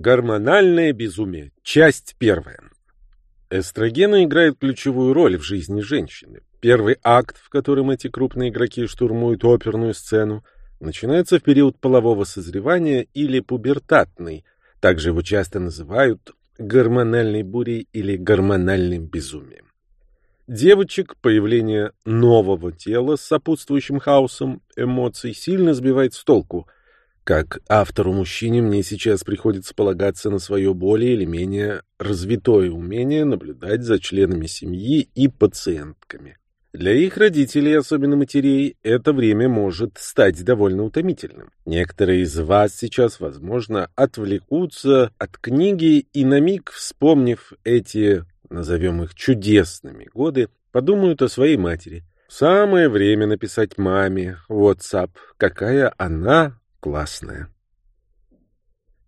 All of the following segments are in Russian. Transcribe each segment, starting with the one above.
Гормональное безумие. Часть первая. Эстрогены играют ключевую роль в жизни женщины. Первый акт, в котором эти крупные игроки штурмуют оперную сцену, начинается в период полового созревания или пубертатный. Также его часто называют гормональной бурей или гормональным безумием. Девочек появление нового тела с сопутствующим хаосом эмоций сильно сбивает с толку – как автору-мужчине мне сейчас приходится полагаться на свое более или менее развитое умение наблюдать за членами семьи и пациентками. Для их родителей, особенно матерей, это время может стать довольно утомительным. Некоторые из вас сейчас, возможно, отвлекутся от книги и на миг, вспомнив эти, назовем их, чудесными годы, подумают о своей матери. Самое время написать маме WhatsApp, какая она классная.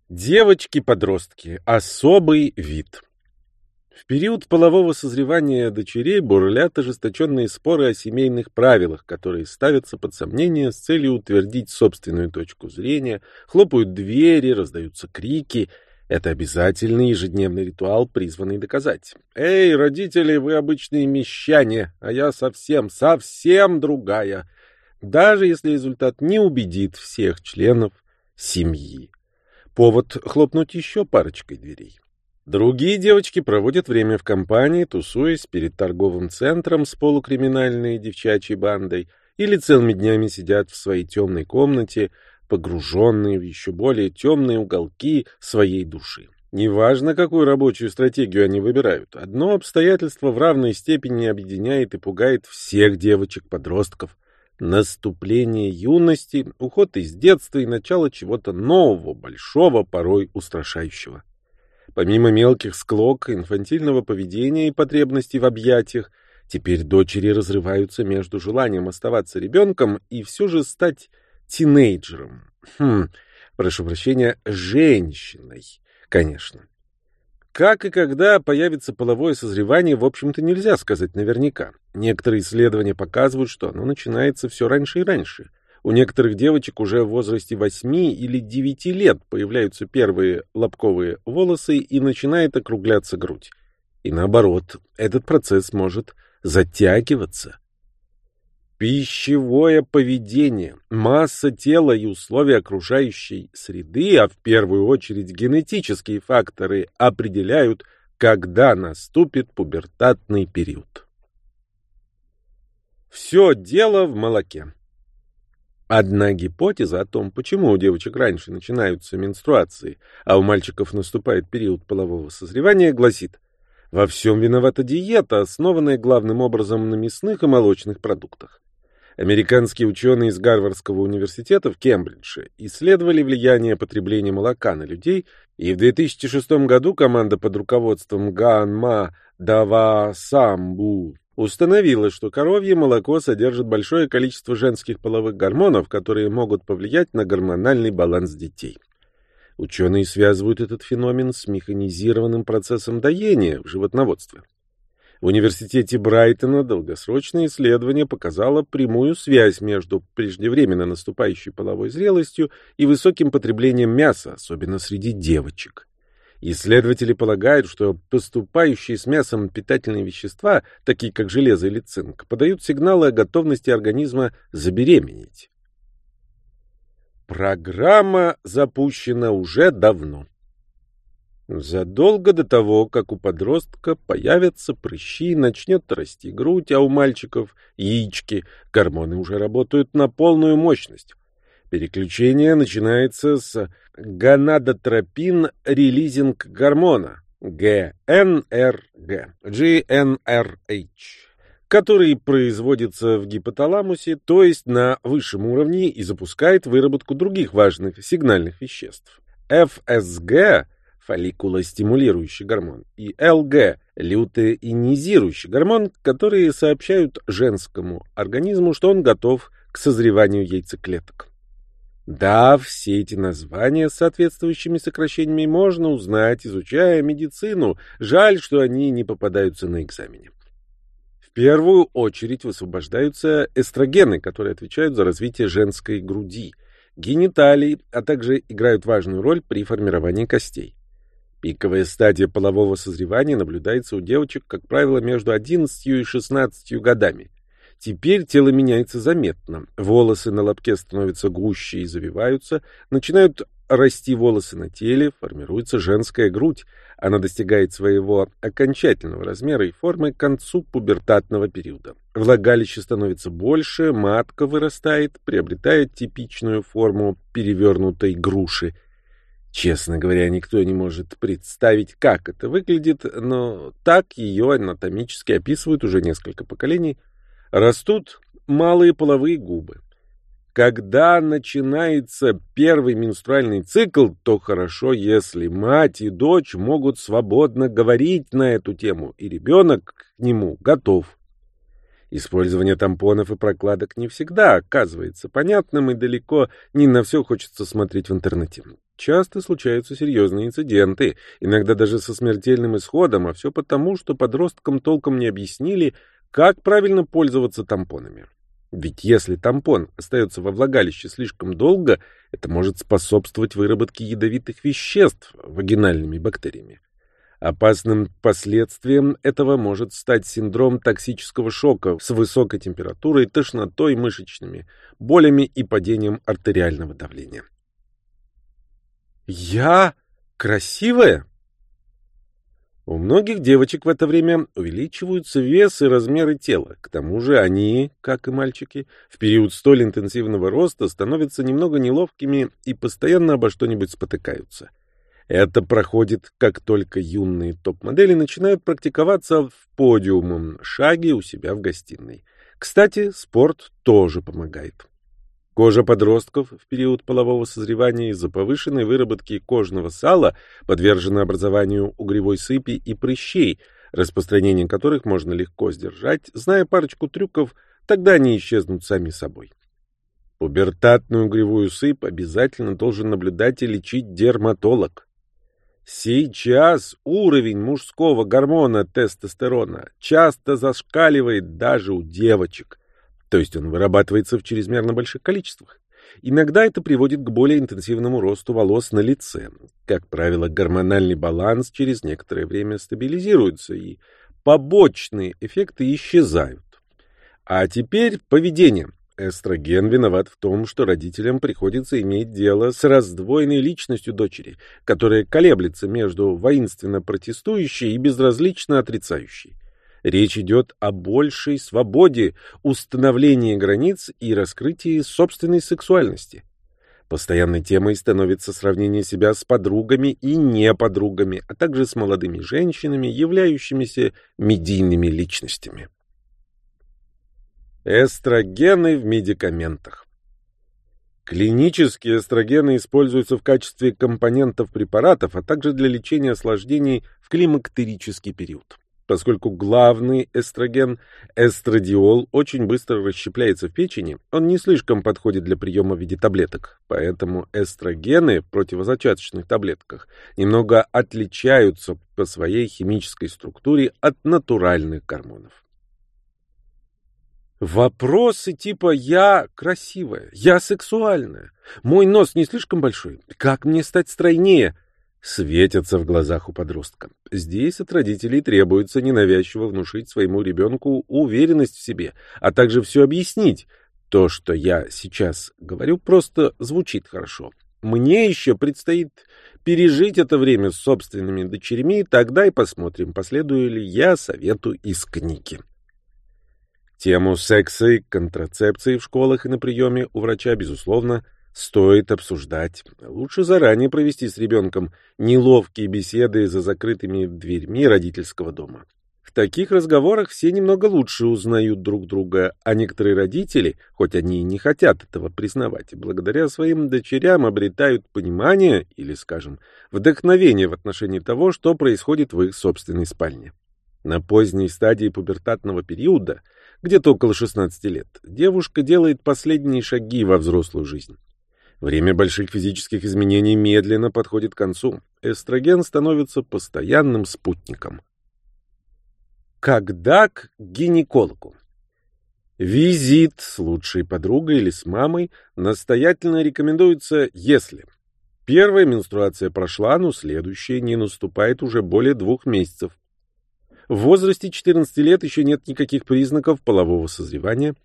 Девочки-подростки. Особый вид. В период полового созревания дочерей бурлят ожесточенные споры о семейных правилах, которые ставятся под сомнение с целью утвердить собственную точку зрения, хлопают двери, раздаются крики. Это обязательный ежедневный ритуал, призванный доказать. «Эй, родители, вы обычные мещане, а я совсем, совсем другая!» Даже если результат не убедит всех членов семьи. Повод хлопнуть еще парочкой дверей. Другие девочки проводят время в компании, тусуясь перед торговым центром с полукриминальной девчачьей бандой или целыми днями сидят в своей темной комнате, погруженные в еще более темные уголки своей души. Неважно, какую рабочую стратегию они выбирают, одно обстоятельство в равной степени объединяет и пугает всех девочек-подростков — Наступление юности, уход из детства и начало чего-то нового, большого, порой устрашающего. Помимо мелких склок, инфантильного поведения и потребностей в объятиях, теперь дочери разрываются между желанием оставаться ребенком и все же стать тинейджером. Хм, прошу прощения, женщиной, конечно. Как и когда появится половое созревание, в общем-то, нельзя сказать наверняка. Некоторые исследования показывают, что оно начинается все раньше и раньше. У некоторых девочек уже в возрасте 8 или 9 лет появляются первые лобковые волосы и начинает округляться грудь. И наоборот, этот процесс может затягиваться. Пищевое поведение, масса тела и условия окружающей среды, а в первую очередь генетические факторы, определяют, когда наступит пубертатный период. Все дело в молоке. Одна гипотеза о том, почему у девочек раньше начинаются менструации, а у мальчиков наступает период полового созревания, гласит, во всем виновата диета, основанная главным образом на мясных и молочных продуктах. Американские ученые из Гарвардского университета в Кембридже исследовали влияние потребления молока на людей, и в 2006 году команда под руководством Ганма Давасамбу установила, что коровье молоко содержит большое количество женских половых гормонов, которые могут повлиять на гормональный баланс детей. Ученые связывают этот феномен с механизированным процессом доения в животноводстве. В университете Брайтона долгосрочное исследование показало прямую связь между преждевременно наступающей половой зрелостью и высоким потреблением мяса, особенно среди девочек. Исследователи полагают, что поступающие с мясом питательные вещества, такие как железо или цинк, подают сигналы о готовности организма забеременеть. Программа запущена уже давно. Задолго до того, как у подростка появятся прыщи, начнет расти грудь, а у мальчиков — яички, гормоны уже работают на полную мощность. Переключение начинается с гонадотропин-релизинг гормона ГНРГ, GnRH, который производится в гипоталамусе, то есть на высшем уровне и запускает выработку других важных сигнальных веществ. ФСГ фолликулостимулирующий гормон, и ЛГ – лютеинизирующий гормон, которые сообщают женскому организму, что он готов к созреванию яйцеклеток. Да, все эти названия с соответствующими сокращениями можно узнать, изучая медицину. Жаль, что они не попадаются на экзамене. В первую очередь высвобождаются эстрогены, которые отвечают за развитие женской груди, гениталий, а также играют важную роль при формировании костей. Пиковая стадия полового созревания наблюдается у девочек, как правило, между 11 и 16 годами. Теперь тело меняется заметно. Волосы на лобке становятся гуще и завиваются, начинают расти волосы на теле, формируется женская грудь. Она достигает своего окончательного размера и формы к концу пубертатного периода. Влагалище становится больше, матка вырастает, приобретает типичную форму перевернутой груши. Честно говоря, никто не может представить, как это выглядит, но так ее анатомически описывают уже несколько поколений. Растут малые половые губы. Когда начинается первый менструальный цикл, то хорошо, если мать и дочь могут свободно говорить на эту тему, и ребенок к нему готов. Использование тампонов и прокладок не всегда оказывается понятным, и далеко не на все хочется смотреть в интернете. Часто случаются серьезные инциденты, иногда даже со смертельным исходом, а все потому, что подросткам толком не объяснили, как правильно пользоваться тампонами. Ведь если тампон остается во влагалище слишком долго, это может способствовать выработке ядовитых веществ вагинальными бактериями. Опасным последствием этого может стать синдром токсического шока с высокой температурой, тошнотой, мышечными болями и падением артериального давления. «Я красивая?» У многих девочек в это время увеличиваются вес и размеры тела. К тому же они, как и мальчики, в период столь интенсивного роста становятся немного неловкими и постоянно обо что-нибудь спотыкаются. Это проходит, как только юные топ-модели начинают практиковаться в подиумом шаге у себя в гостиной. Кстати, спорт тоже помогает. Кожа подростков в период полового созревания из-за повышенной выработки кожного сала подвержена образованию угревой сыпи и прыщей, распространение которых можно легко сдержать, зная парочку трюков, тогда они исчезнут сами собой. Пубертатную угревую сыпь обязательно должен наблюдать и лечить дерматолог. Сейчас уровень мужского гормона тестостерона часто зашкаливает даже у девочек. То есть он вырабатывается в чрезмерно больших количествах. Иногда это приводит к более интенсивному росту волос на лице. Как правило, гормональный баланс через некоторое время стабилизируется, и побочные эффекты исчезают. А теперь поведение. Эстроген виноват в том, что родителям приходится иметь дело с раздвоенной личностью дочери, которая колеблется между воинственно протестующей и безразлично отрицающей. Речь идет о большей свободе, установлении границ и раскрытии собственной сексуальности. Постоянной темой становится сравнение себя с подругами и не подругами, а также с молодыми женщинами, являющимися медийными личностями. Эстрогены в медикаментах. Клинические эстрогены используются в качестве компонентов препаратов, а также для лечения осложнений в климактерический период поскольку главный эстроген, эстрадиол, очень быстро расщепляется в печени, он не слишком подходит для приема в виде таблеток. Поэтому эстрогены в противозачаточных таблетках немного отличаются по своей химической структуре от натуральных гормонов. Вопросы типа «я красивая», «я сексуальная», «мой нос не слишком большой», «как мне стать стройнее», светятся в глазах у подростка. Здесь от родителей требуется ненавязчиво внушить своему ребенку уверенность в себе, а также все объяснить. То, что я сейчас говорю, просто звучит хорошо. Мне еще предстоит пережить это время с собственными дочерьми, тогда и посмотрим, последую ли я совету из книги. Тему секса и контрацепции в школах и на приеме у врача, безусловно, стоит обсуждать. Лучше заранее провести с ребенком неловкие беседы за закрытыми дверьми родительского дома. В таких разговорах все немного лучше узнают друг друга, а некоторые родители, хоть они и не хотят этого признавать, благодаря своим дочерям обретают понимание или, скажем, вдохновение в отношении того, что происходит в их собственной спальне. На поздней стадии пубертатного периода, где-то около 16 лет, девушка делает последние шаги во взрослую жизнь. Время больших физических изменений медленно подходит к концу. Эстроген становится постоянным спутником. Когда к гинекологу? Визит с лучшей подругой или с мамой настоятельно рекомендуется, если Первая менструация прошла, но следующая не наступает уже более двух месяцев. В возрасте 14 лет еще нет никаких признаков полового созревания.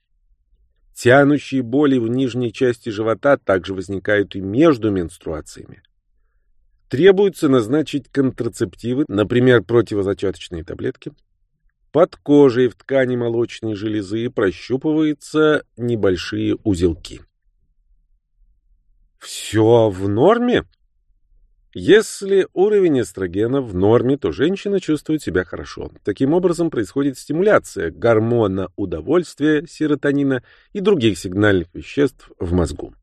Тянущие боли в нижней части живота также возникают и между менструациями. Требуется назначить контрацептивы, например, противозачаточные таблетки. Под кожей в ткани молочной железы прощупываются небольшие узелки. Все в норме? Если уровень эстрогена в норме, то женщина чувствует себя хорошо. Таким образом происходит стимуляция гормона удовольствия, серотонина и других сигнальных веществ в мозгу.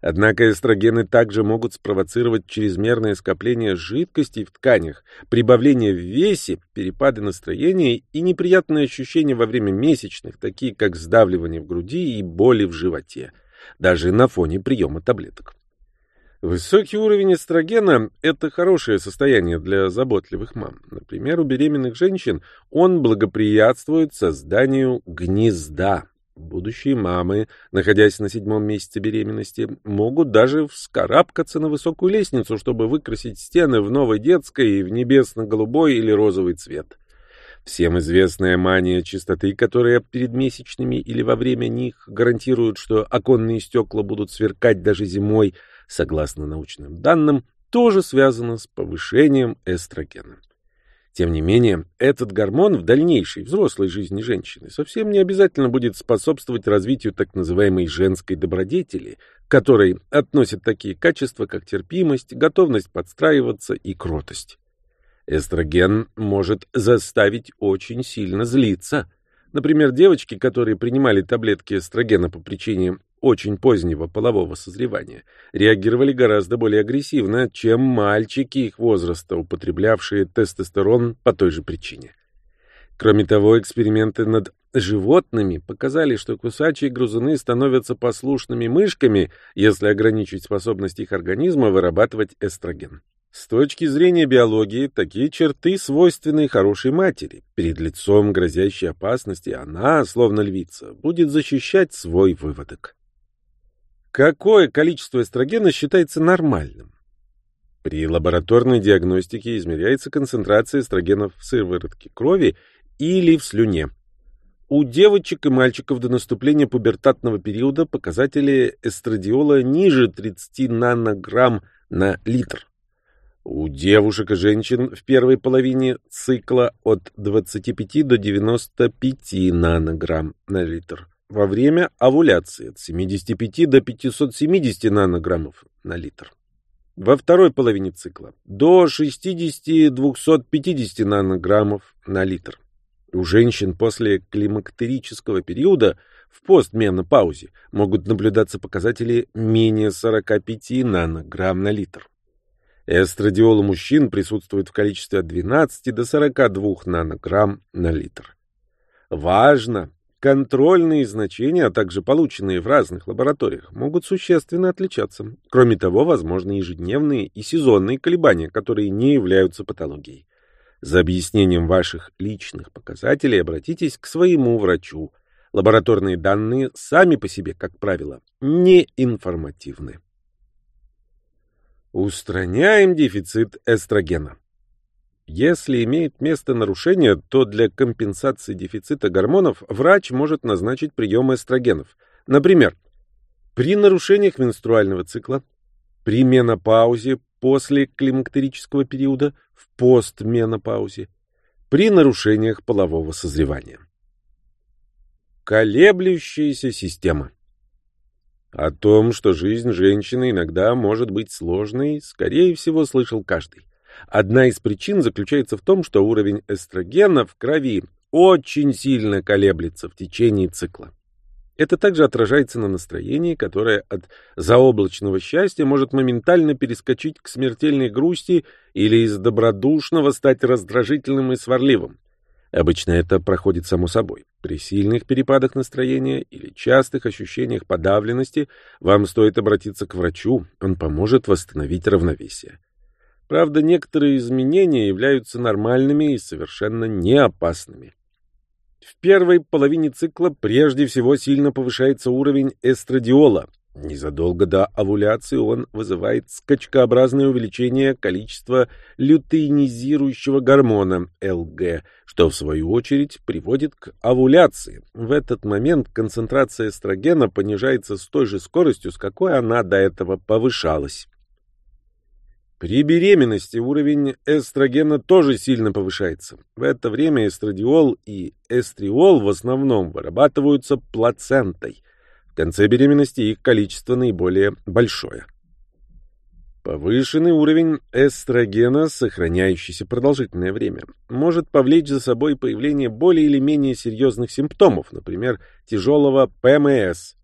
Однако эстрогены также могут спровоцировать чрезмерное скопление жидкостей в тканях, прибавление в весе, перепады настроения и неприятные ощущения во время месячных, такие как сдавливание в груди и боли в животе, даже на фоне приема таблеток. Высокий уровень эстрогена – это хорошее состояние для заботливых мам. Например, у беременных женщин он благоприятствует созданию гнезда, Будущие мамы, находясь на седьмом месяце беременности, могут даже вскарабкаться на высокую лестницу, чтобы выкрасить стены в новой детской и в небесно-голубой или розовый цвет. Всем известная мания чистоты, которая перед месячными или во время них гарантирует, что оконные стекла будут сверкать даже зимой, согласно научным данным, тоже связана с повышением эстрогена. Тем не менее, этот гормон в дальнейшей взрослой жизни женщины совсем не обязательно будет способствовать развитию так называемой женской добродетели, к которой относят такие качества, как терпимость, готовность подстраиваться и кротость. Эстроген может заставить очень сильно злиться. Например, девочки, которые принимали таблетки эстрогена по причине очень позднего полового созревания, реагировали гораздо более агрессивно, чем мальчики их возраста, употреблявшие тестостерон по той же причине. Кроме того, эксперименты над животными показали, что кусачие грызуны становятся послушными мышками, если ограничить способность их организма вырабатывать эстроген. С точки зрения биологии, такие черты свойственны хорошей матери. Перед лицом грозящей опасности она, словно львица, будет защищать свой выводок. Какое количество эстрогена считается нормальным? При лабораторной диагностике измеряется концентрация эстрогенов в сыворотке крови или в слюне. У девочек и мальчиков до наступления пубертатного периода показатели эстрадиола ниже 30 нанограмм на литр. У девушек и женщин в первой половине цикла от 25 до 95 нанограмм на литр во время овуляции от 75 до 570 нанограммов на литр. Во второй половине цикла до 60-250 нанограммов на литр. У женщин после климактерического периода в постменопаузе могут наблюдаться показатели менее 45 нанограмм на литр. Эстрадиол у мужчин присутствует в количестве от 12 до 42 нанограмм на литр. Важно Контрольные значения, а также полученные в разных лабораториях, могут существенно отличаться. Кроме того, возможны ежедневные и сезонные колебания, которые не являются патологией. За объяснением ваших личных показателей обратитесь к своему врачу. Лабораторные данные сами по себе, как правило, не информативны. Устраняем дефицит эстрогена. Если имеет место нарушение, то для компенсации дефицита гормонов врач может назначить прием эстрогенов. Например, при нарушениях менструального цикла, при менопаузе после климактерического периода, в постменопаузе, при нарушениях полового созревания. Колеблющаяся система. О том, что жизнь женщины иногда может быть сложной, скорее всего, слышал каждый. Одна из причин заключается в том, что уровень эстрогена в крови очень сильно колеблется в течение цикла. Это также отражается на настроении, которое от заоблачного счастья может моментально перескочить к смертельной грусти или из добродушного стать раздражительным и сварливым. Обычно это проходит само собой. При сильных перепадах настроения или частых ощущениях подавленности вам стоит обратиться к врачу, он поможет восстановить равновесие. Правда, некоторые изменения являются нормальными и совершенно не опасными. В первой половине цикла прежде всего сильно повышается уровень эстрадиола. Незадолго до овуляции он вызывает скачкообразное увеличение количества лютеинизирующего гормона ЛГ, что в свою очередь приводит к овуляции. В этот момент концентрация эстрогена понижается с той же скоростью, с какой она до этого повышалась. При беременности уровень эстрогена тоже сильно повышается. В это время эстрадиол и эстриол в основном вырабатываются плацентой – в конце беременности их количество наиболее большое. Повышенный уровень эстрогена, сохраняющийся продолжительное время, может повлечь за собой появление более или менее серьезных симптомов, например, тяжелого ПМС,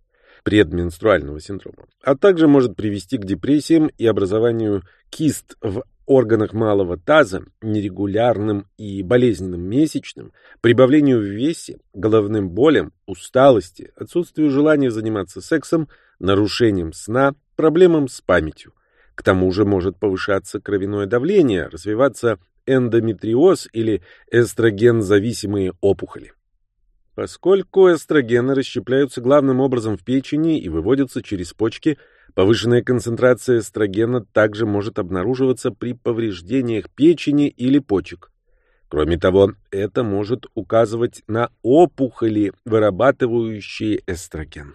предменструального синдрома, а также может привести к депрессиям и образованию кист в органах малого таза, нерегулярным и болезненным месячным, прибавлению в весе, головным болям, усталости, отсутствию желания заниматься сексом, нарушением сна, проблемам с памятью. К тому же может повышаться кровяное давление, развиваться эндометриоз или эстроген-зависимые опухоли. Поскольку эстрогены расщепляются главным образом в печени и выводятся через почки, повышенная концентрация эстрогена также может обнаруживаться при повреждениях печени или почек. Кроме того, это может указывать на опухоли, вырабатывающие эстроген.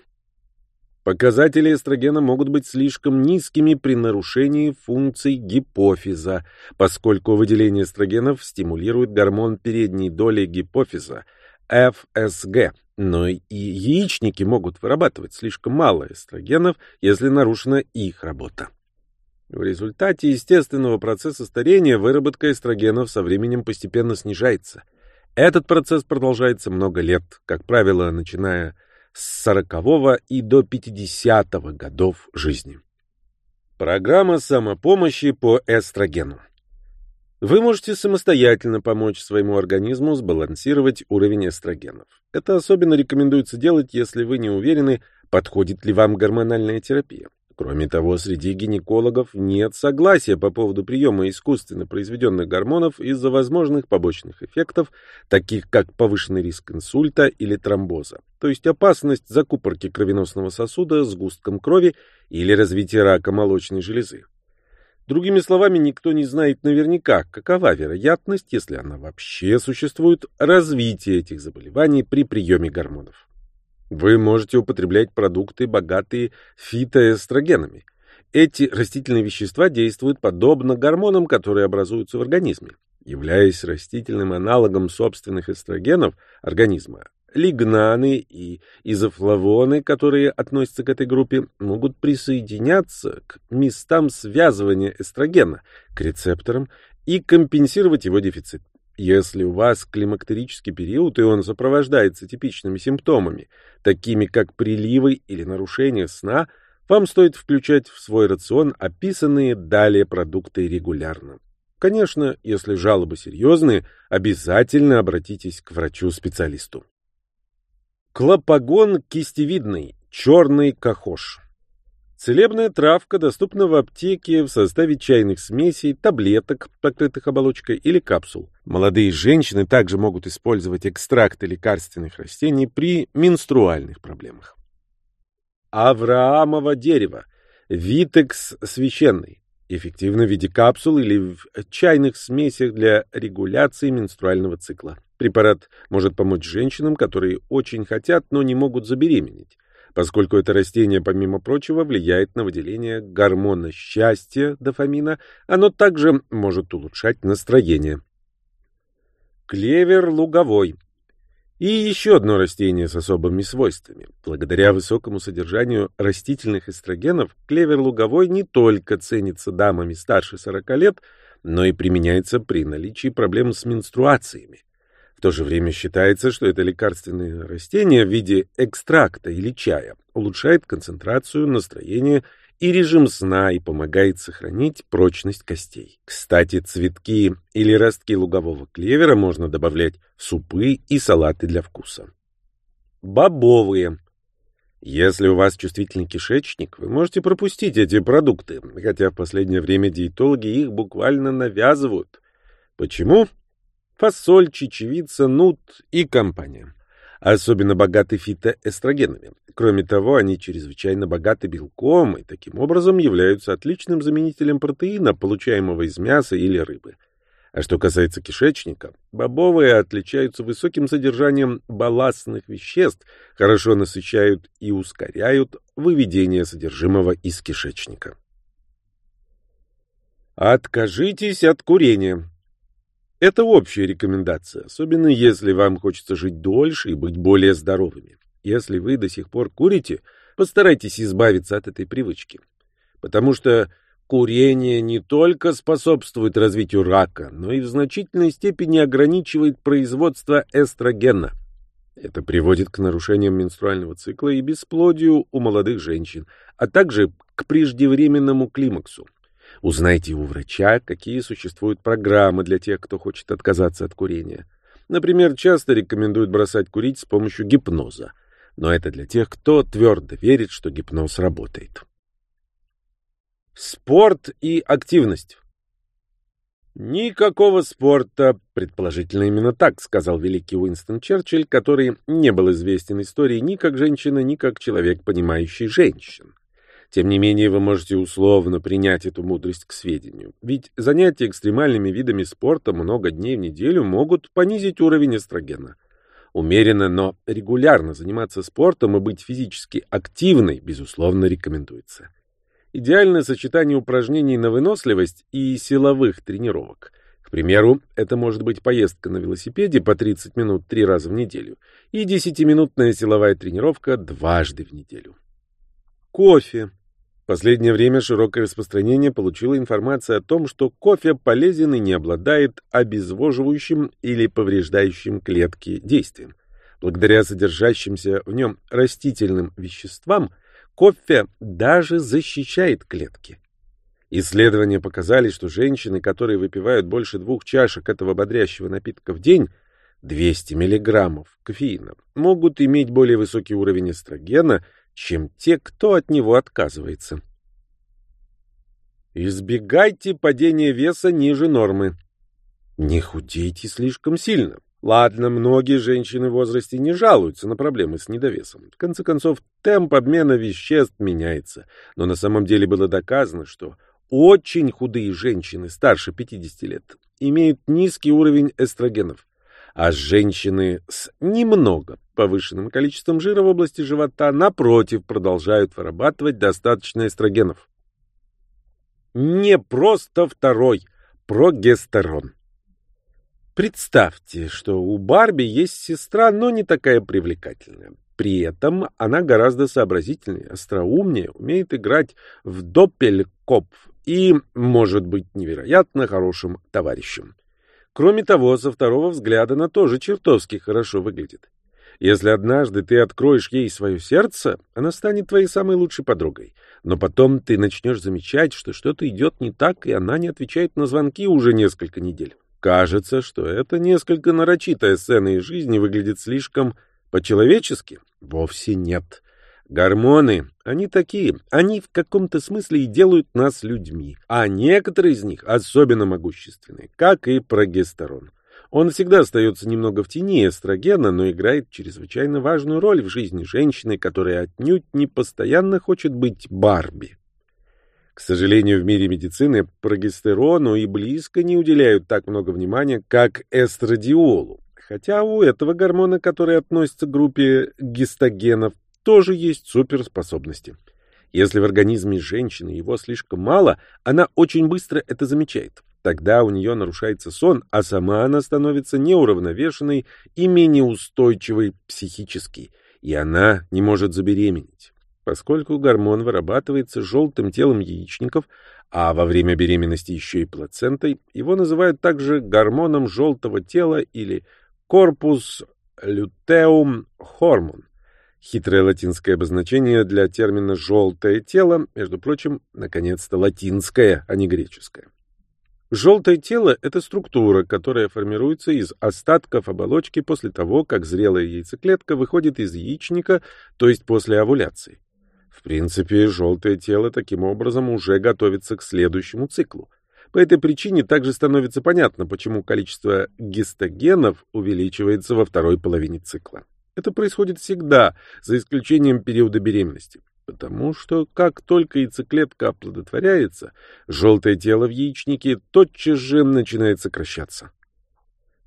Показатели эстрогена могут быть слишком низкими при нарушении функций гипофиза, поскольку выделение эстрогенов стимулирует гормон передней доли гипофиза – ФСГ, но и яичники могут вырабатывать слишком мало эстрогенов, если нарушена их работа. В результате естественного процесса старения выработка эстрогенов со временем постепенно снижается. Этот процесс продолжается много лет, как правило, начиная с 40 и до 50 годов жизни. Программа самопомощи по эстрогену. Вы можете самостоятельно помочь своему организму сбалансировать уровень эстрогенов. Это особенно рекомендуется делать, если вы не уверены, подходит ли вам гормональная терапия. Кроме того, среди гинекологов нет согласия по поводу приема искусственно произведенных гормонов из-за возможных побочных эффектов, таких как повышенный риск инсульта или тромбоза, то есть опасность закупорки кровеносного сосуда с густком крови или развития рака молочной железы. Другими словами, никто не знает наверняка, какова вероятность, если она вообще существует, развития этих заболеваний при приеме гормонов. Вы можете употреблять продукты, богатые фитоэстрогенами. Эти растительные вещества действуют подобно гормонам, которые образуются в организме. Являясь растительным аналогом собственных эстрогенов организма, лигнаны и изофлавоны, которые относятся к этой группе, могут присоединяться к местам связывания эстрогена, к рецепторам, и компенсировать его дефицит. Если у вас климактерический период, и он сопровождается типичными симптомами, такими как приливы или нарушение сна, вам стоит включать в свой рацион описанные далее продукты регулярно. Конечно, если жалобы серьезные, обязательно обратитесь к врачу-специалисту. Клопогон кистевидный, черный кахош. Целебная травка доступна в аптеке в составе чайных смесей, таблеток, покрытых оболочкой, или капсул. Молодые женщины также могут использовать экстракты лекарственных растений при менструальных проблемах. Авраамово дерево. Витекс священный. Эффективно в виде капсул или в чайных смесях для регуляции менструального цикла. Препарат может помочь женщинам, которые очень хотят, но не могут забеременеть, поскольку это растение, помимо прочего, влияет на выделение гормона счастья, дофамина, оно также может улучшать настроение. Клевер луговой. И еще одно растение с особыми свойствами. Благодаря высокому содержанию растительных эстрогенов, клевер луговой не только ценится дамами старше 40 лет, но и применяется при наличии проблем с менструациями. В то же время считается, что это лекарственное растение в виде экстракта или чая улучшает концентрацию, настроение и режим сна и помогает сохранить прочность костей. Кстати, цветки или ростки лугового клевера можно добавлять в супы и салаты для вкуса. Бобовые. Если у вас чувствительный кишечник, вы можете пропустить эти продукты, хотя в последнее время диетологи их буквально навязывают. Почему? Фасоль, чечевица, нут и компания. особенно богаты фитоэстрогенами. Кроме того, они чрезвычайно богаты белком и таким образом являются отличным заменителем протеина, получаемого из мяса или рыбы. А что касается кишечника, бобовые отличаются высоким содержанием балластных веществ, хорошо насыщают и ускоряют выведение содержимого из кишечника. Откажитесь от курения. Это общая рекомендация, особенно если вам хочется жить дольше и быть более здоровыми. Если вы до сих пор курите, постарайтесь избавиться от этой привычки. Потому что Курение не только способствует развитию рака, но и в значительной степени ограничивает производство эстрогена. Это приводит к нарушениям менструального цикла и бесплодию у молодых женщин, а также к преждевременному климаксу. Узнайте у врача, какие существуют программы для тех, кто хочет отказаться от курения. Например, часто рекомендуют бросать курить с помощью гипноза. Но это для тех, кто твердо верит, что гипноз работает. Спорт и активность. Никакого спорта, предположительно именно так сказал великий Уинстон Черчилль, который не был известен историей ни как женщина, ни как человек, понимающий женщин. Тем не менее, вы можете условно принять эту мудрость к сведению. Ведь занятия экстремальными видами спорта много дней в неделю могут понизить уровень эстрогена. Умеренно, но регулярно заниматься спортом и быть физически активной, безусловно, рекомендуется. Идеальное сочетание упражнений на выносливость и силовых тренировок. К примеру, это может быть поездка на велосипеде по 30 минут три раза в неделю и 10-минутная силовая тренировка дважды в неделю. Кофе. Последнее время широкое распространение получила информация о том, что кофе полезен и не обладает обезвоживающим или повреждающим клетки действием. Благодаря содержащимся в нем растительным веществам – Кофе даже защищает клетки. Исследования показали, что женщины, которые выпивают больше двух чашек этого бодрящего напитка в день, 200 миллиграммов кофеина, могут иметь более высокий уровень эстрогена, чем те, кто от него отказывается. Избегайте падения веса ниже нормы. Не худейте слишком сильно. Ладно, многие женщины в возрасте не жалуются на проблемы с недовесом. В конце концов, темп обмена веществ меняется. Но на самом деле было доказано, что очень худые женщины старше 50 лет имеют низкий уровень эстрогенов, а женщины с немного повышенным количеством жира в области живота, напротив, продолжают вырабатывать достаточно эстрогенов. Не просто второй прогестерон. Представьте, что у Барби есть сестра, но не такая привлекательная. При этом она гораздо сообразительнее, остроумнее, умеет играть в доппелькопф и может быть невероятно хорошим товарищем. Кроме того, со второго взгляда она тоже чертовски хорошо выглядит. Если однажды ты откроешь ей свое сердце, она станет твоей самой лучшей подругой. Но потом ты начнешь замечать, что что-то идет не так, и она не отвечает на звонки уже несколько недель. Кажется, что эта несколько нарочитая сцена из жизни выглядит слишком по-человечески. Вовсе нет. Гормоны, они такие, они в каком-то смысле и делают нас людьми, а некоторые из них особенно могущественны, как и прогестерон. Он всегда остается немного в тени эстрогена, но играет чрезвычайно важную роль в жизни женщины, которая отнюдь не постоянно хочет быть Барби. К сожалению, в мире медицины прогестерону и близко не уделяют так много внимания, как эстрадиолу. Хотя у этого гормона, который относится к группе гистогенов, тоже есть суперспособности. Если в организме женщины его слишком мало, она очень быстро это замечает. Тогда у нее нарушается сон, а сама она становится неуравновешенной и менее устойчивой психически, и она не может забеременеть. Поскольку гормон вырабатывается желтым телом яичников, а во время беременности еще и плацентой, его называют также гормоном желтого тела или корпус лютеум хормон. Хитрое латинское обозначение для термина «желтое тело», между прочим, наконец-то латинское, а не греческое. Желтое тело – это структура, которая формируется из остатков оболочки после того, как зрелая яйцеклетка выходит из яичника, то есть после овуляции. В принципе, желтое тело таким образом уже готовится к следующему циклу. По этой причине также становится понятно, почему количество гистогенов увеличивается во второй половине цикла. Это происходит всегда, за исключением периода беременности. Потому что как только яйцеклетка оплодотворяется, желтое тело в яичнике тотчас же начинает сокращаться.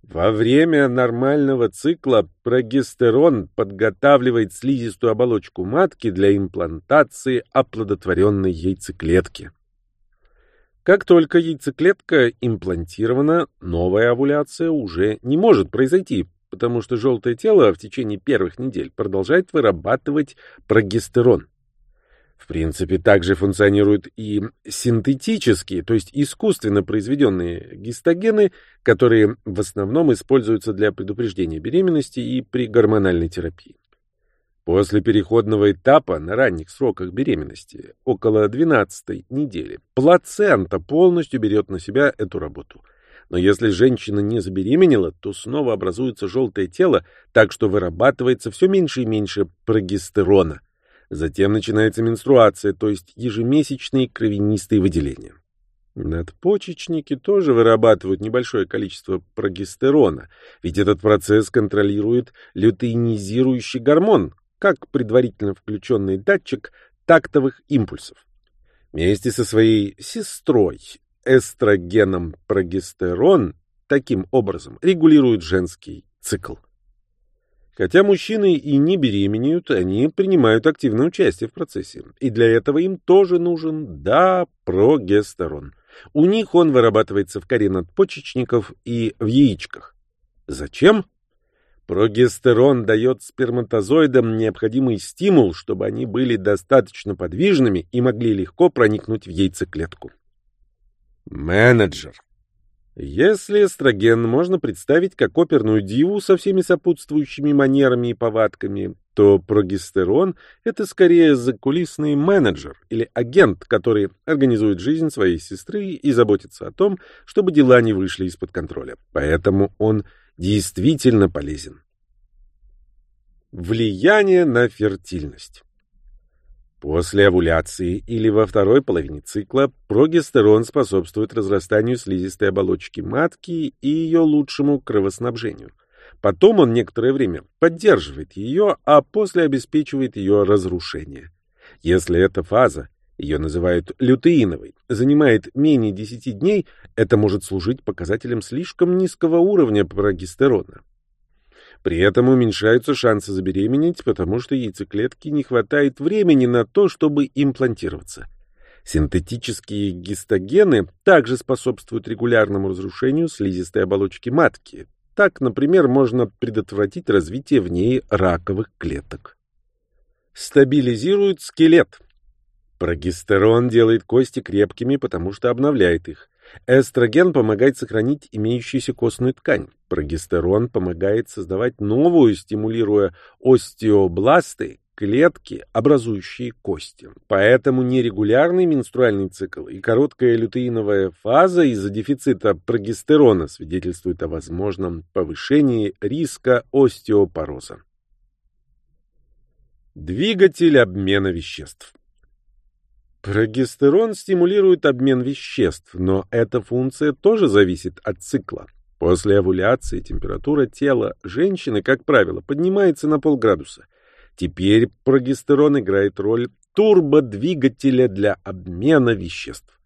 Во время нормального цикла прогестерон подготавливает слизистую оболочку матки для имплантации оплодотворенной яйцеклетки. Как только яйцеклетка имплантирована, новая овуляция уже не может произойти, потому что желтое тело в течение первых недель продолжает вырабатывать прогестерон. В принципе, также функционируют и синтетические, то есть искусственно произведенные гистогены, которые в основном используются для предупреждения беременности и при гормональной терапии. После переходного этапа на ранних сроках беременности, около 12 недели, плацента полностью берет на себя эту работу. Но если женщина не забеременела, то снова образуется желтое тело, так что вырабатывается все меньше и меньше прогестерона. Затем начинается менструация, то есть ежемесячные кровянистые выделения. Надпочечники тоже вырабатывают небольшое количество прогестерона, ведь этот процесс контролирует лютеинизирующий гормон, как предварительно включенный датчик тактовых импульсов. Вместе со своей сестрой, эстрогеном прогестерон, таким образом регулирует женский цикл. Хотя мужчины и не беременеют, они принимают активное участие в процессе. И для этого им тоже нужен, да, прогестерон. У них он вырабатывается в коре надпочечников и в яичках. Зачем? Прогестерон дает сперматозоидам необходимый стимул, чтобы они были достаточно подвижными и могли легко проникнуть в яйцеклетку. Менеджер. Если эстроген можно представить как оперную диву со всеми сопутствующими манерами и повадками, то прогестерон — это скорее закулисный менеджер или агент, который организует жизнь своей сестры и заботится о том, чтобы дела не вышли из-под контроля. Поэтому он действительно полезен. Влияние на фертильность После овуляции или во второй половине цикла прогестерон способствует разрастанию слизистой оболочки матки и ее лучшему кровоснабжению. Потом он некоторое время поддерживает ее, а после обеспечивает ее разрушение. Если эта фаза, ее называют лютеиновой, занимает менее 10 дней, это может служить показателем слишком низкого уровня прогестерона. При этом уменьшаются шансы забеременеть, потому что яйцеклетке не хватает времени на то, чтобы имплантироваться. Синтетические гистогены также способствуют регулярному разрушению слизистой оболочки матки. Так, например, можно предотвратить развитие в ней раковых клеток. Стабилизирует скелет. Прогестерон делает кости крепкими, потому что обновляет их. Эстроген помогает сохранить имеющуюся костную ткань. Прогестерон помогает создавать новую, стимулируя остеобласты, клетки, образующие кости. Поэтому нерегулярный менструальный цикл и короткая лютеиновая фаза из-за дефицита прогестерона свидетельствуют о возможном повышении риска остеопороза. Двигатель обмена веществ. Прогестерон стимулирует обмен веществ, но эта функция тоже зависит от цикла. После овуляции температура тела женщины, как правило, поднимается на полградуса. Теперь прогестерон играет роль турбодвигателя для обмена веществ.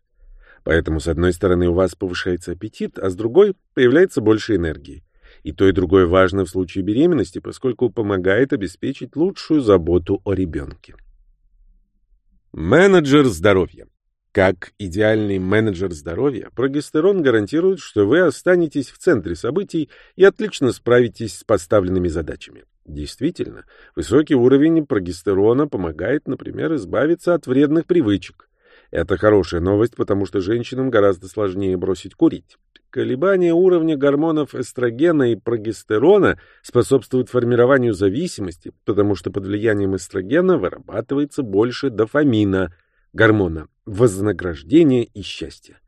Поэтому, с одной стороны, у вас повышается аппетит, а с другой появляется больше энергии. И то, и другое важно в случае беременности, поскольку помогает обеспечить лучшую заботу о ребенке. Менеджер здоровья. Как идеальный менеджер здоровья, прогестерон гарантирует, что вы останетесь в центре событий и отлично справитесь с поставленными задачами. Действительно, высокий уровень прогестерона помогает, например, избавиться от вредных привычек. Это хорошая новость, потому что женщинам гораздо сложнее бросить курить. Колебания уровня гормонов эстрогена и прогестерона способствуют формированию зависимости, потому что под влиянием эстрогена вырабатывается больше дофамина, гормона вознаграждения и счастья.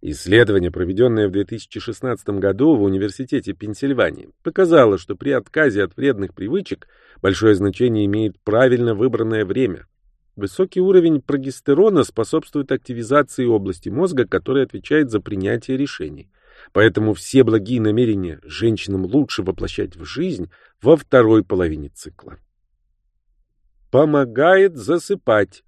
Исследование, проведенное в 2016 году в Университете Пенсильвании, показало, что при отказе от вредных привычек большое значение имеет правильно выбранное время. Высокий уровень прогестерона способствует активизации области мозга, которая отвечает за принятие решений. Поэтому все благие намерения женщинам лучше воплощать в жизнь во второй половине цикла. Помогает засыпать.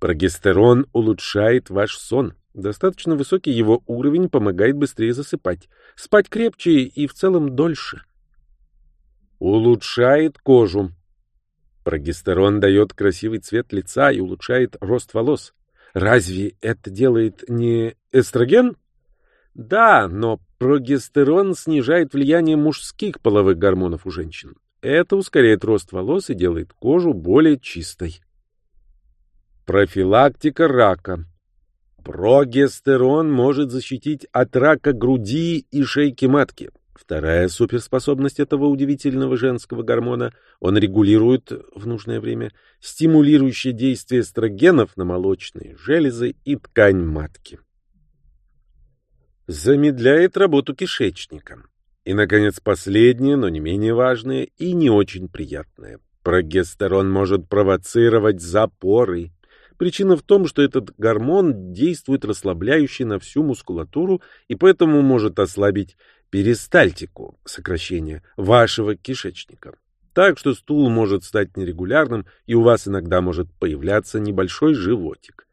Прогестерон улучшает ваш сон. Достаточно высокий его уровень помогает быстрее засыпать, спать крепче и в целом дольше. Улучшает кожу. Прогестерон дает красивый цвет лица и улучшает рост волос. Разве это делает не эстроген? Да, но прогестерон снижает влияние мужских половых гормонов у женщин. Это ускоряет рост волос и делает кожу более чистой. Профилактика рака. Прогестерон может защитить от рака груди и шейки матки. Вторая суперспособность этого удивительного женского гормона – он регулирует в нужное время стимулирующее действие эстрогенов на молочные железы и ткань матки. Замедляет работу кишечника. И, наконец, последнее, но не менее важное и не очень приятное. Прогестерон может провоцировать запоры. Причина в том, что этот гормон действует расслабляюще на всю мускулатуру и поэтому может ослабить перистальтику, сокращение, вашего кишечника. Так что стул может стать нерегулярным, и у вас иногда может появляться небольшой животик.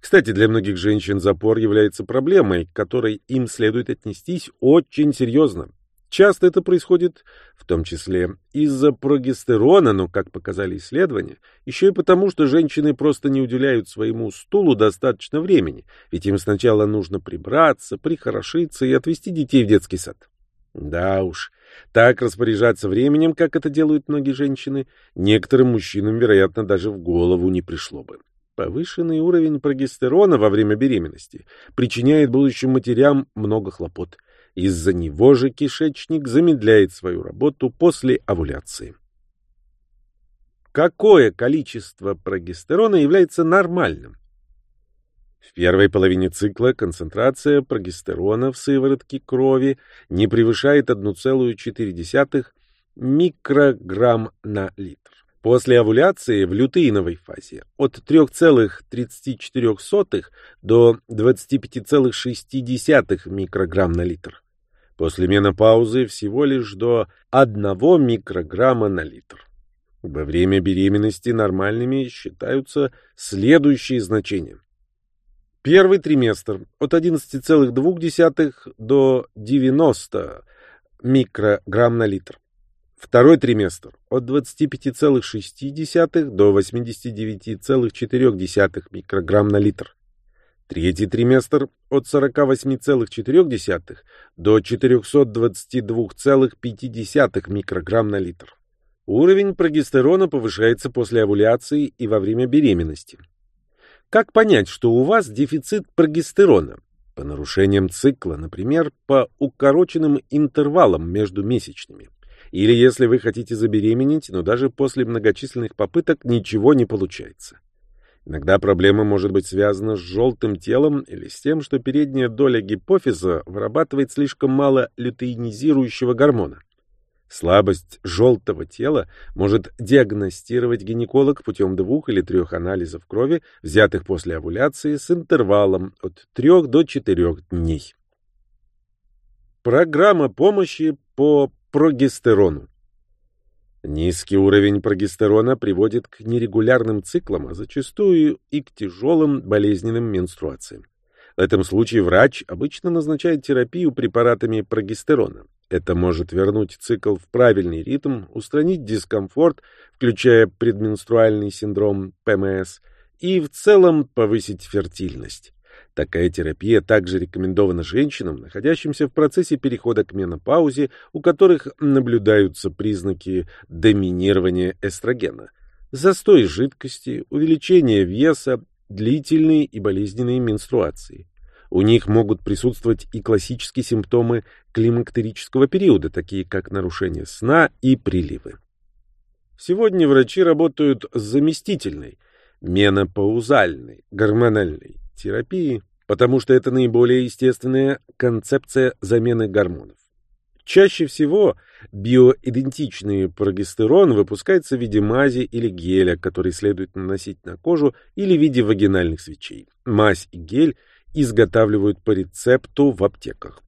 Кстати, для многих женщин запор является проблемой, к которой им следует отнестись очень серьезно. Часто это происходит в том числе из-за прогестерона, но, как показали исследования, еще и потому, что женщины просто не уделяют своему стулу достаточно времени, ведь им сначала нужно прибраться, прихорошиться и отвезти детей в детский сад. Да уж, так распоряжаться временем, как это делают многие женщины, некоторым мужчинам, вероятно, даже в голову не пришло бы. Повышенный уровень прогестерона во время беременности причиняет будущим матерям много хлопот. Из-за него же кишечник замедляет свою работу после овуляции. Какое количество прогестерона является нормальным? В первой половине цикла концентрация прогестерона в сыворотке крови не превышает 1,4 микрограмм на литр. После овуляции в лютеиновой фазе от 3,34 до 25,6 микрограмм на литр. После менопаузы всего лишь до 1 микрограмма на литр. Во время беременности нормальными считаются следующие значения. Первый триместр от 11,2 до 90 микрограмм на литр. Второй триместр от 25,6 до 89,4 микрограмм на литр. Третий триместр от 48,4 до 422,5 микрограмм на литр. Уровень прогестерона повышается после овуляции и во время беременности. Как понять, что у вас дефицит прогестерона? По нарушениям цикла, например, по укороченным интервалам между месячными. Или если вы хотите забеременеть, но даже после многочисленных попыток ничего не получается. Иногда проблема может быть связана с желтым телом или с тем, что передняя доля гипофиза вырабатывает слишком мало лютеинизирующего гормона. Слабость желтого тела может диагностировать гинеколог путем двух или трех анализов крови, взятых после овуляции с интервалом от 3 до 4 дней. Программа помощи по прогестерону. Низкий уровень прогестерона приводит к нерегулярным циклам, а зачастую и к тяжелым болезненным менструациям. В этом случае врач обычно назначает терапию препаратами прогестерона. Это может вернуть цикл в правильный ритм, устранить дискомфорт, включая предменструальный синдром ПМС, и в целом повысить фертильность. Такая терапия также рекомендована женщинам, находящимся в процессе перехода к менопаузе, у которых наблюдаются признаки доминирования эстрогена. Застой жидкости, увеличение веса, длительные и болезненные менструации. У них могут присутствовать и классические симптомы климактерического периода, такие как нарушение сна и приливы. Сегодня врачи работают с заместительной, менопаузальной, гормональной терапии, потому что это наиболее естественная концепция замены гормонов. Чаще всего биоидентичный прогестерон выпускается в виде мази или геля, который следует наносить на кожу, или в виде вагинальных свечей. Мазь и гель изготавливают по рецепту в аптеках.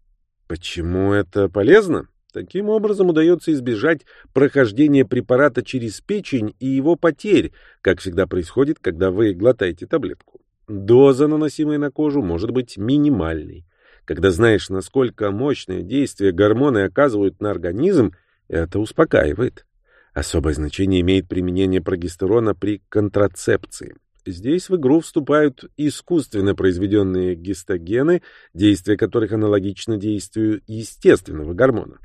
Почему это полезно? Таким образом удается избежать прохождения препарата через печень и его потерь, как всегда происходит, когда вы глотаете таблетку. Доза, наносимая на кожу, может быть минимальной. Когда знаешь, насколько мощное действие гормоны оказывают на организм, это успокаивает. Особое значение имеет применение прогестерона при контрацепции. Здесь в игру вступают искусственно произведенные гистогены, действие которых аналогично действию естественного гормона.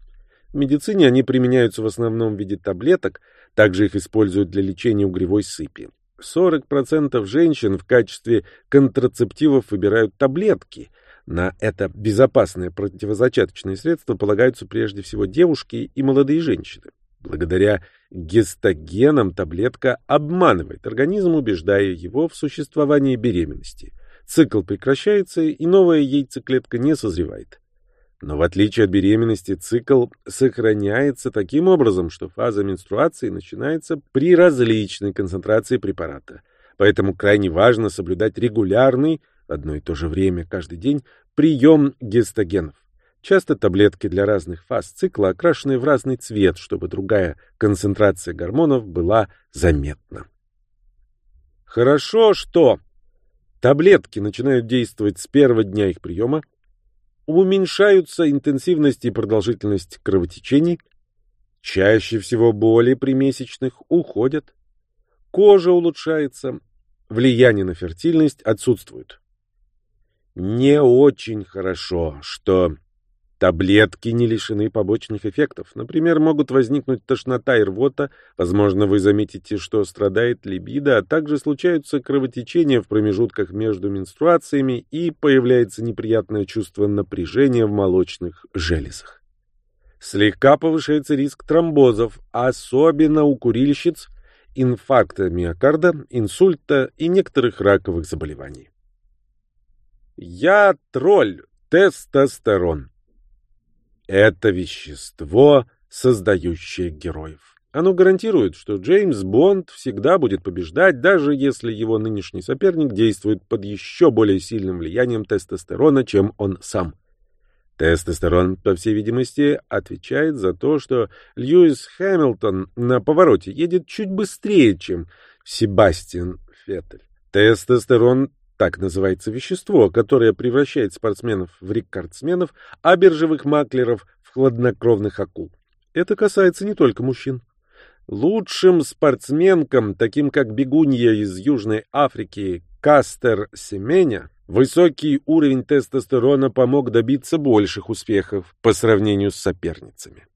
В медицине они применяются в основном в виде таблеток, также их используют для лечения угревой сыпи. 40% женщин в качестве контрацептивов выбирают таблетки. На это безопасное противозачаточное средство полагаются прежде всего девушки и молодые женщины. Благодаря гистогенам таблетка обманывает организм, убеждая его в существовании беременности. Цикл прекращается, и новая яйцеклетка не созревает. Но в отличие от беременности, цикл сохраняется таким образом, что фаза менструации начинается при различной концентрации препарата. Поэтому крайне важно соблюдать регулярный, одно и то же время каждый день, прием гистогенов. Часто таблетки для разных фаз цикла окрашены в разный цвет, чтобы другая концентрация гормонов была заметна. Хорошо, что таблетки начинают действовать с первого дня их приема, уменьшаются интенсивность и продолжительность кровотечений, чаще всего боли при месячных уходят, кожа улучшается, влияние на фертильность отсутствует. Не очень хорошо, что Таблетки не лишены побочных эффектов. Например, могут возникнуть тошнота и рвота, возможно, вы заметите, что страдает либидо, а также случаются кровотечения в промежутках между менструациями и появляется неприятное чувство напряжения в молочных железах. Слегка повышается риск тромбозов, особенно у курильщиц, инфаркта миокарда, инсульта и некоторых раковых заболеваний. Я тролль, тестостерон. Это вещество, создающее героев. Оно гарантирует, что Джеймс Бонд всегда будет побеждать, даже если его нынешний соперник действует под еще более сильным влиянием тестостерона, чем он сам. Тестостерон, по всей видимости, отвечает за то, что Льюис Хэмилтон на повороте едет чуть быстрее, чем Себастьян Феттель. Тестостерон так называется вещество, которое превращает спортсменов в рекордсменов, а биржевых маклеров в хладнокровных акул. Это касается не только мужчин. Лучшим спортсменкам, таким как бегунья из Южной Африки Кастер Семеня, высокий уровень тестостерона помог добиться больших успехов по сравнению с соперницами.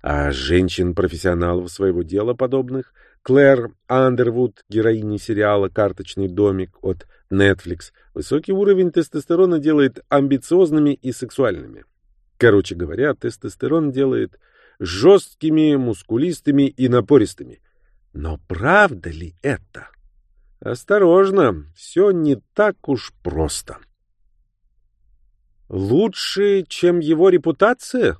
А женщин-профессионалов своего дела подобных Клэр Андервуд, героини сериала «Карточный домик» от Netflix, высокий уровень тестостерона делает амбициозными и сексуальными. Короче говоря, тестостерон делает жесткими, мускулистыми и напористыми. Но правда ли это? Осторожно, все не так уж просто. Лучше, чем его репутация?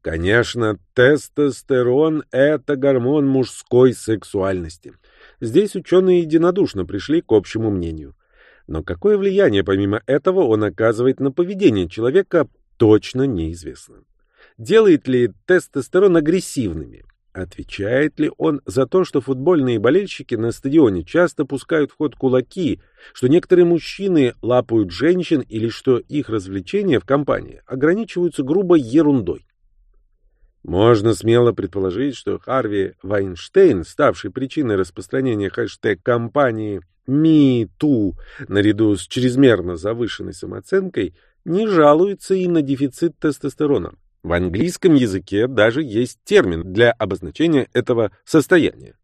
Конечно, тестостерон – это гормон мужской сексуальности. Здесь ученые единодушно пришли к общему мнению. Но какое влияние, помимо этого, он оказывает на поведение человека, точно неизвестно. Делает ли тестостерон агрессивными? Отвечает ли он за то, что футбольные болельщики на стадионе часто пускают в ход кулаки, что некоторые мужчины лапают женщин или что их развлечения в компании ограничиваются грубой ерундой? Можно смело предположить, что Харви Вайнштейн, ставший причиной распространения хэштег компании MeToo наряду с чрезмерно завышенной самооценкой, не жалуется и на дефицит тестостерона. В английском языке даже есть термин для обозначения этого состояния.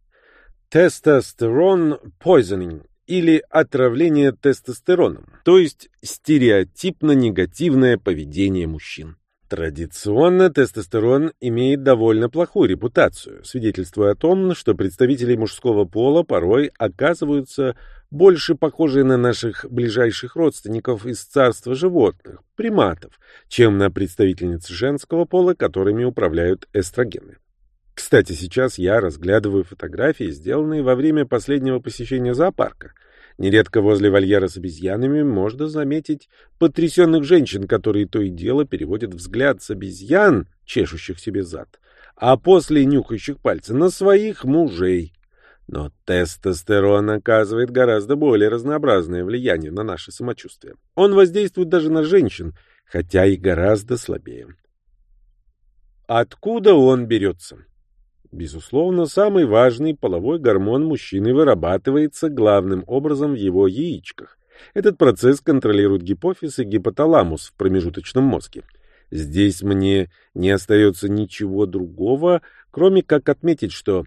Тестостерон poisoning или отравление тестостероном, то есть стереотипно негативное поведение мужчин. Традиционно тестостерон имеет довольно плохую репутацию, свидетельствуя о том, что представители мужского пола порой оказываются больше похожи на наших ближайших родственников из царства животных, приматов, чем на представительниц женского пола, которыми управляют эстрогены. Кстати, сейчас я разглядываю фотографии, сделанные во время последнего посещения зоопарка. Нередко возле вольера с обезьянами можно заметить потрясенных женщин, которые то и дело переводят взгляд с обезьян, чешущих себе зад, а после нюхающих пальцы на своих мужей. Но тестостерон оказывает гораздо более разнообразное влияние на наше самочувствие. Он воздействует даже на женщин, хотя и гораздо слабее. Откуда он берется? Безусловно, самый важный половой гормон мужчины вырабатывается главным образом в его яичках. Этот процесс контролирует гипофиз и гипоталамус в промежуточном мозге. Здесь мне не остается ничего другого, кроме как отметить, что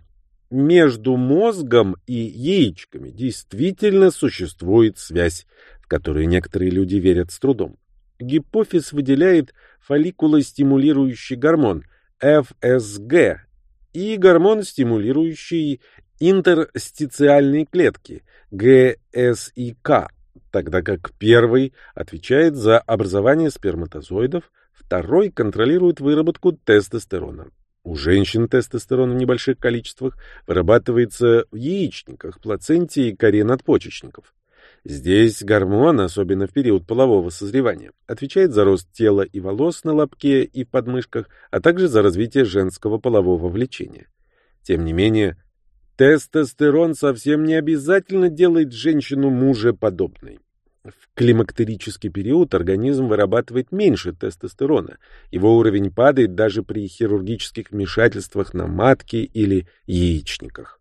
между мозгом и яичками действительно существует связь, в которую некоторые люди верят с трудом. Гипофиз выделяет фолликулостимулирующий гормон ФСГ и гормон, стимулирующий интерстициальные клетки ГСИК, тогда как первый отвечает за образование сперматозоидов, второй контролирует выработку тестостерона. У женщин тестостерон в небольших количествах вырабатывается в яичниках, плаценте и коре надпочечников. Здесь гормон, особенно в период полового созревания, отвечает за рост тела и волос на лобке и подмышках, а также за развитие женского полового влечения. Тем не менее, тестостерон совсем не обязательно делает женщину мужеподобной. В климактерический период организм вырабатывает меньше тестостерона. Его уровень падает даже при хирургических вмешательствах на матке или яичниках.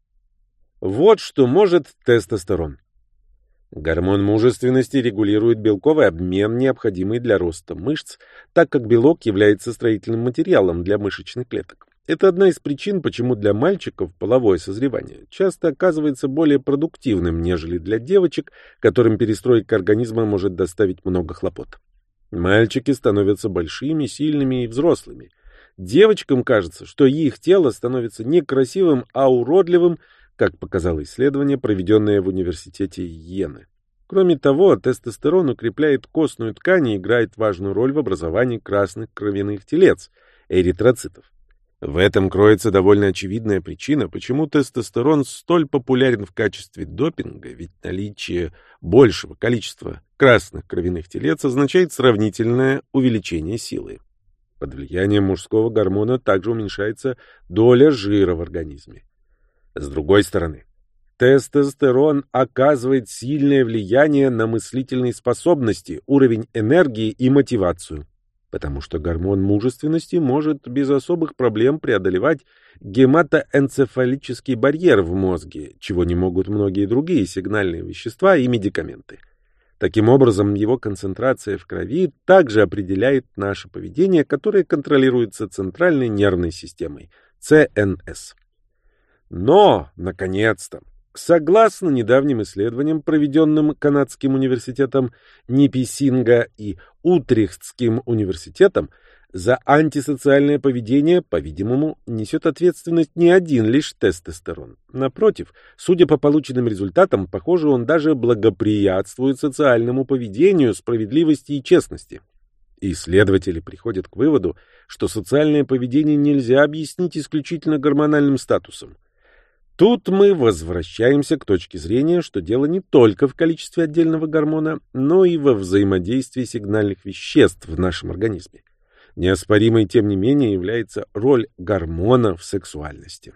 Вот что может тестостерон. Гормон мужественности регулирует белковый обмен, необходимый для роста мышц, так как белок является строительным материалом для мышечных клеток. Это одна из причин, почему для мальчиков половое созревание часто оказывается более продуктивным, нежели для девочек, которым перестройка организма может доставить много хлопот. Мальчики становятся большими, сильными и взрослыми. Девочкам кажется, что их тело становится не красивым, а уродливым, как показало исследование, проведенное в университете Йены. Кроме того, тестостерон укрепляет костную ткань и играет важную роль в образовании красных кровяных телец, эритроцитов. В этом кроется довольно очевидная причина, почему тестостерон столь популярен в качестве допинга, ведь наличие большего количества красных кровяных телец означает сравнительное увеличение силы. Под влиянием мужского гормона также уменьшается доля жира в организме. С другой стороны, тестостерон оказывает сильное влияние на мыслительные способности, уровень энергии и мотивацию потому что гормон мужественности может без особых проблем преодолевать гематоэнцефалический барьер в мозге, чего не могут многие другие сигнальные вещества и медикаменты. Таким образом, его концентрация в крови также определяет наше поведение, которое контролируется центральной нервной системой, ЦНС. Но, наконец-то, Согласно недавним исследованиям, проведенным Канадским университетом Ниписинга и Утрехтским университетом, за антисоциальное поведение, по-видимому, несет ответственность не один лишь тестостерон. Напротив, судя по полученным результатам, похоже, он даже благоприятствует социальному поведению, справедливости и честности. Исследователи приходят к выводу, что социальное поведение нельзя объяснить исключительно гормональным статусом. Тут мы возвращаемся к точке зрения, что дело не только в количестве отдельного гормона, но и во взаимодействии сигнальных веществ в нашем организме. Неоспоримой, тем не менее, является роль гормона в сексуальности.